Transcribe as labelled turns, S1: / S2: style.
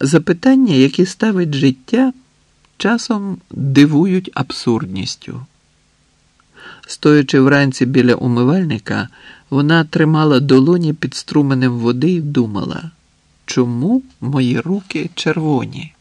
S1: Запитання, які ставить життя, часом дивують абсурдністю. Стоячи вранці біля умивальника, вона тримала долоні під струменем води і думала, чому мої руки червоні?